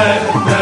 Amen.